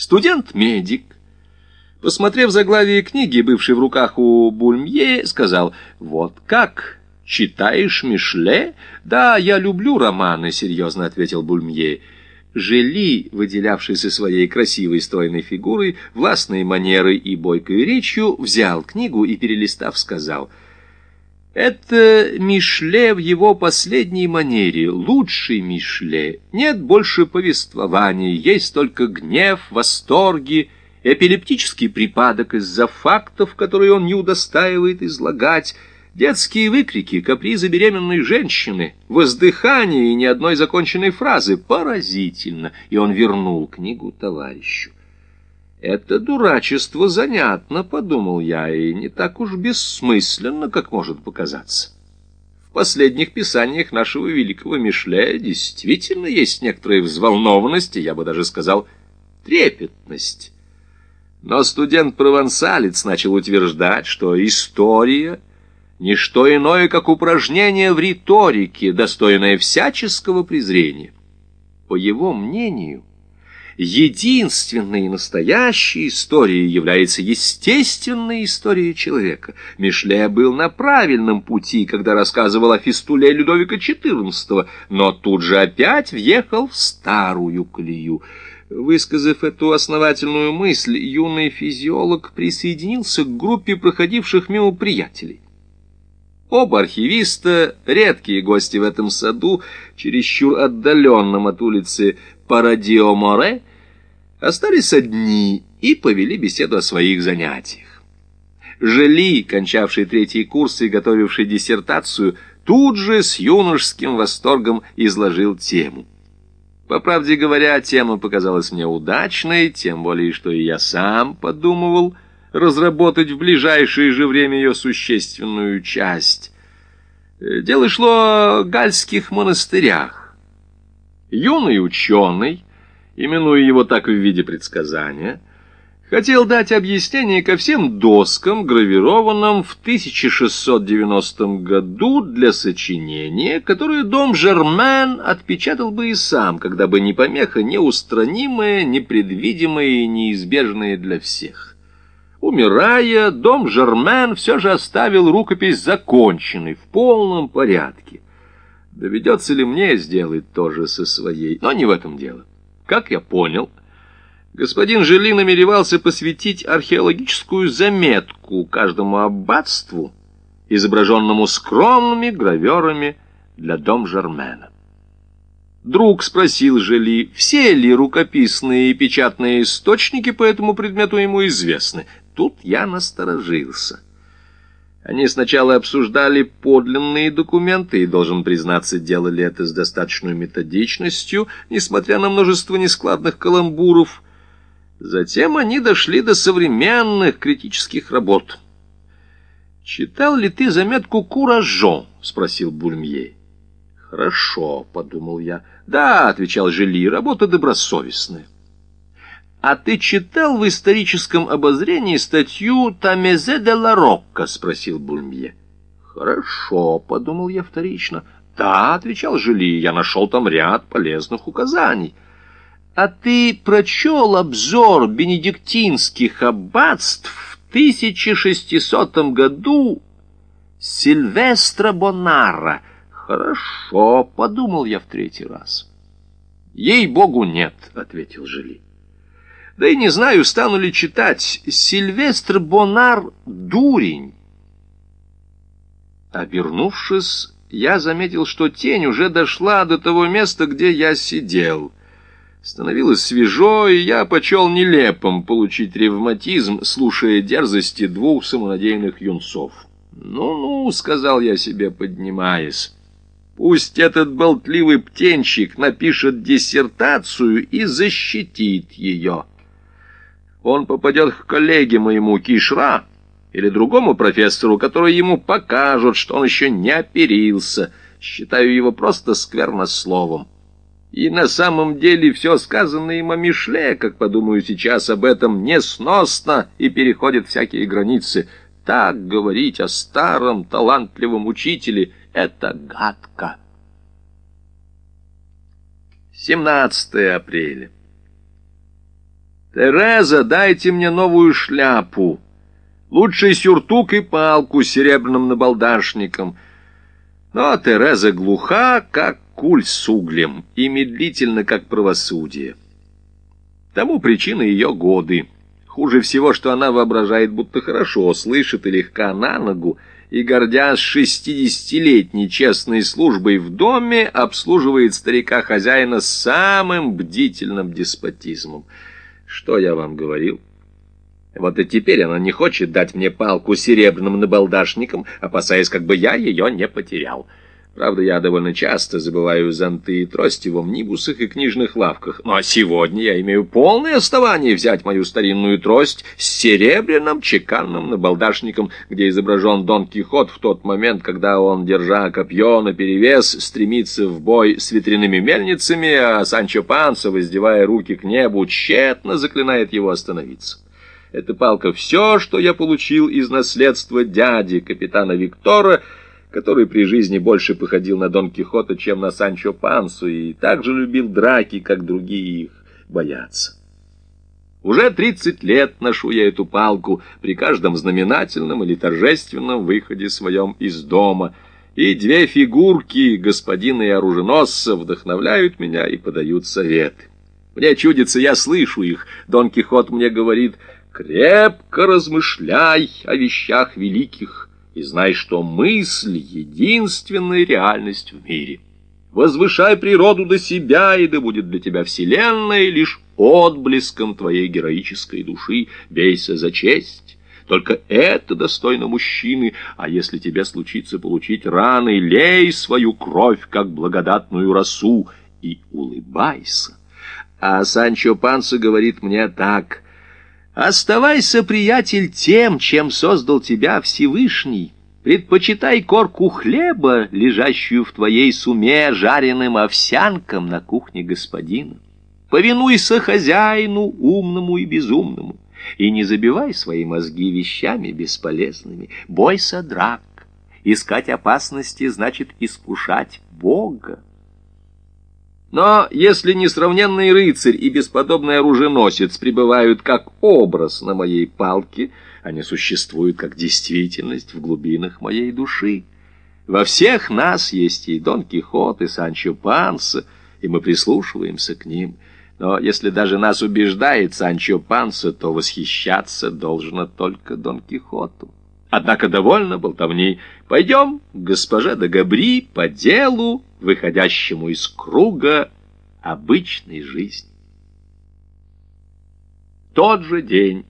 студент-медик. Посмотрев заглавие книги, бывшей в руках у Бульмье, сказал, «Вот как? Читаешь Мишле?» «Да, я люблю романы», — серьезно ответил Бульмье. Жели, выделявшийся своей красивой стройной фигурой, властной манерой и бойкой речью, взял книгу и, перелистав, сказал — это Мишле в его последней манере, лучший Мишле. Нет больше повествований, есть только гнев, восторги, эпилептический припадок из-за фактов, которые он не удостаивает излагать, детские выкрики, капризы беременной женщины, воздыхание и ни одной законченной фразы. Поразительно! И он вернул книгу товарищу. Это дурачество занятно, подумал я, и не так уж бессмысленно, как может показаться. В последних писаниях нашего великого Мишле действительно есть некоторая взволнованность, и я бы даже сказал, трепетность. Но студент-провансалец начал утверждать, что история — не что иное, как упражнение в риторике, достойное всяческого презрения. По его мнению, единственной и настоящей историей является естественная история человека. Мишле был на правильном пути, когда рассказывал о фистуле Людовика XIV, но тут же опять въехал в старую колею. Высказав эту основательную мысль, юный физиолог присоединился к группе проходивших мимо приятелей. Оба архивиста, редкие гости в этом саду, чересчур отдаленном от улицы Парадио-Море, остались одни и повели беседу о своих занятиях. Жели, кончавший третий курс и готовивший диссертацию, тут же с юношеским восторгом изложил тему. По правде говоря, тема показалась мне удачной, тем более, что и я сам подумывал разработать в ближайшее же время ее существенную часть. Дело шло о гальских монастырях. Юный ученый, именуя его так в виде предсказания, хотел дать объяснение ко всем доскам, гравированным в 1690 году для сочинения, которое дом Жермен отпечатал бы и сам, когда бы не помеха неустранимая, непредвидимая и неизбежная для всех. Умирая, дом Жермен все же оставил рукопись законченной, в полном порядке. Доведется ли мне сделать то же со своей, но не в этом дело. Как я понял, господин Жили намеревался посвятить археологическую заметку каждому аббатству, изображенному скромными граверами для дом Жермена. Друг спросил Жили, все ли рукописные и печатные источники по этому предмету ему известны. Тут я насторожился. Они сначала обсуждали подлинные документы и, должен признаться, делали это с достаточной методичностью, несмотря на множество нескладных каламбуров. Затем они дошли до современных критических работ. «Читал ли ты заметку «Куражо»?» — спросил Бульмье. «Хорошо», — подумал я. «Да», — отвечал Жили, — «работа добросовестная». «А ты читал в историческом обозрении статью «Тамезе де ла Рокко»?» — спросил Бульмье. «Хорошо», — подумал я вторично. «Да», — отвечал Жили, — «я нашел там ряд полезных указаний». «А ты прочел обзор бенедиктинских аббатств в 1600 году Сильвестра Бонара?» «Хорошо», — подумал я в третий раз. «Ей-богу, нет», — ответил Жили. Да и не знаю, стану ли читать. Сильвестр Бонар — дурень. Обернувшись, я заметил, что тень уже дошла до того места, где я сидел. Становилось свежо, и я почел нелепым получить ревматизм, слушая дерзости двух самонадеянных юнцов. «Ну-ну», — сказал я себе, поднимаясь, — «пусть этот болтливый птенчик напишет диссертацию и защитит ее» он попадет к коллеге моему Кишра или другому профессору, который ему покажут, что он еще не оперился. Считаю его просто сквернословом. И на самом деле все сказанное им о Мишле, как подумаю сейчас об этом, несносно и переходит всякие границы. Так говорить о старом талантливом учителе — это гадко. 17 апреля. «Тереза, дайте мне новую шляпу, лучший сюртук и палку с серебряным набалдашником». Но Тереза глуха, как куль с углем, и медлительно, как правосудие. Тому причина ее годы. Хуже всего, что она воображает, будто хорошо слышит и легка на ногу, и, гордясь шестидесятилетней честной службой в доме, обслуживает старика-хозяина самым бдительным деспотизмом. Что я вам говорил? Вот и теперь она не хочет дать мне палку серебряным набалдашником, опасаясь, как бы я ее не потерял. Правда, я довольно часто забываю зонты и трости в омнибусах и книжных лавках. Но сегодня я имею полное основание взять мою старинную трость с серебряным чеканным набалдашником, где изображен Дон Кихот в тот момент, когда он, держа копье наперевес, стремится в бой с ветряными мельницами, а Санчо Панса, воздевая руки к небу, тщетно заклинает его остановиться. Эта палка — все, что я получил из наследства дяди, капитана Виктора, — который при жизни больше походил на Дон Кихота, чем на Санчо Пансу, и также любил драки, как другие их боятся. Уже тридцать лет ношу я эту палку при каждом знаменательном или торжественном выходе своем из дома, и две фигурки господина и оруженосца вдохновляют меня и подают советы. Мне чудится, я слышу их. Дон Кихот мне говорит, крепко размышляй о вещах великих, и знай, что мысль — единственная реальность в мире. Возвышай природу до себя, и да будет для тебя вселенная лишь отблеском твоей героической души. Бейся за честь. Только это достойно мужчины, а если тебе случится получить раны, лей свою кровь, как благодатную росу, и улыбайся. А Санчо Панса говорит мне так — Оставайся, приятель, тем, чем создал тебя Всевышний. Предпочитай корку хлеба, лежащую в твоей суме жареным овсянком на кухне господина. Повинуйся хозяину, умному и безумному, и не забивай свои мозги вещами бесполезными. Бойся драк. Искать опасности значит искушать Бога. Но если несравненный рыцарь и бесподобный оруженосец пребывают как образ на моей палке, они существуют как действительность в глубинах моей души. Во всех нас есть и Дон Кихот, и Санчо Панса, и мы прислушиваемся к ним. Но если даже нас убеждает Санчо Панса, то восхищаться должно только Дон Кихоту. Однако довольно болтовни. Пойдем к госпоже де Габри по делу, выходящему из круга обычной жизни. Тот же день.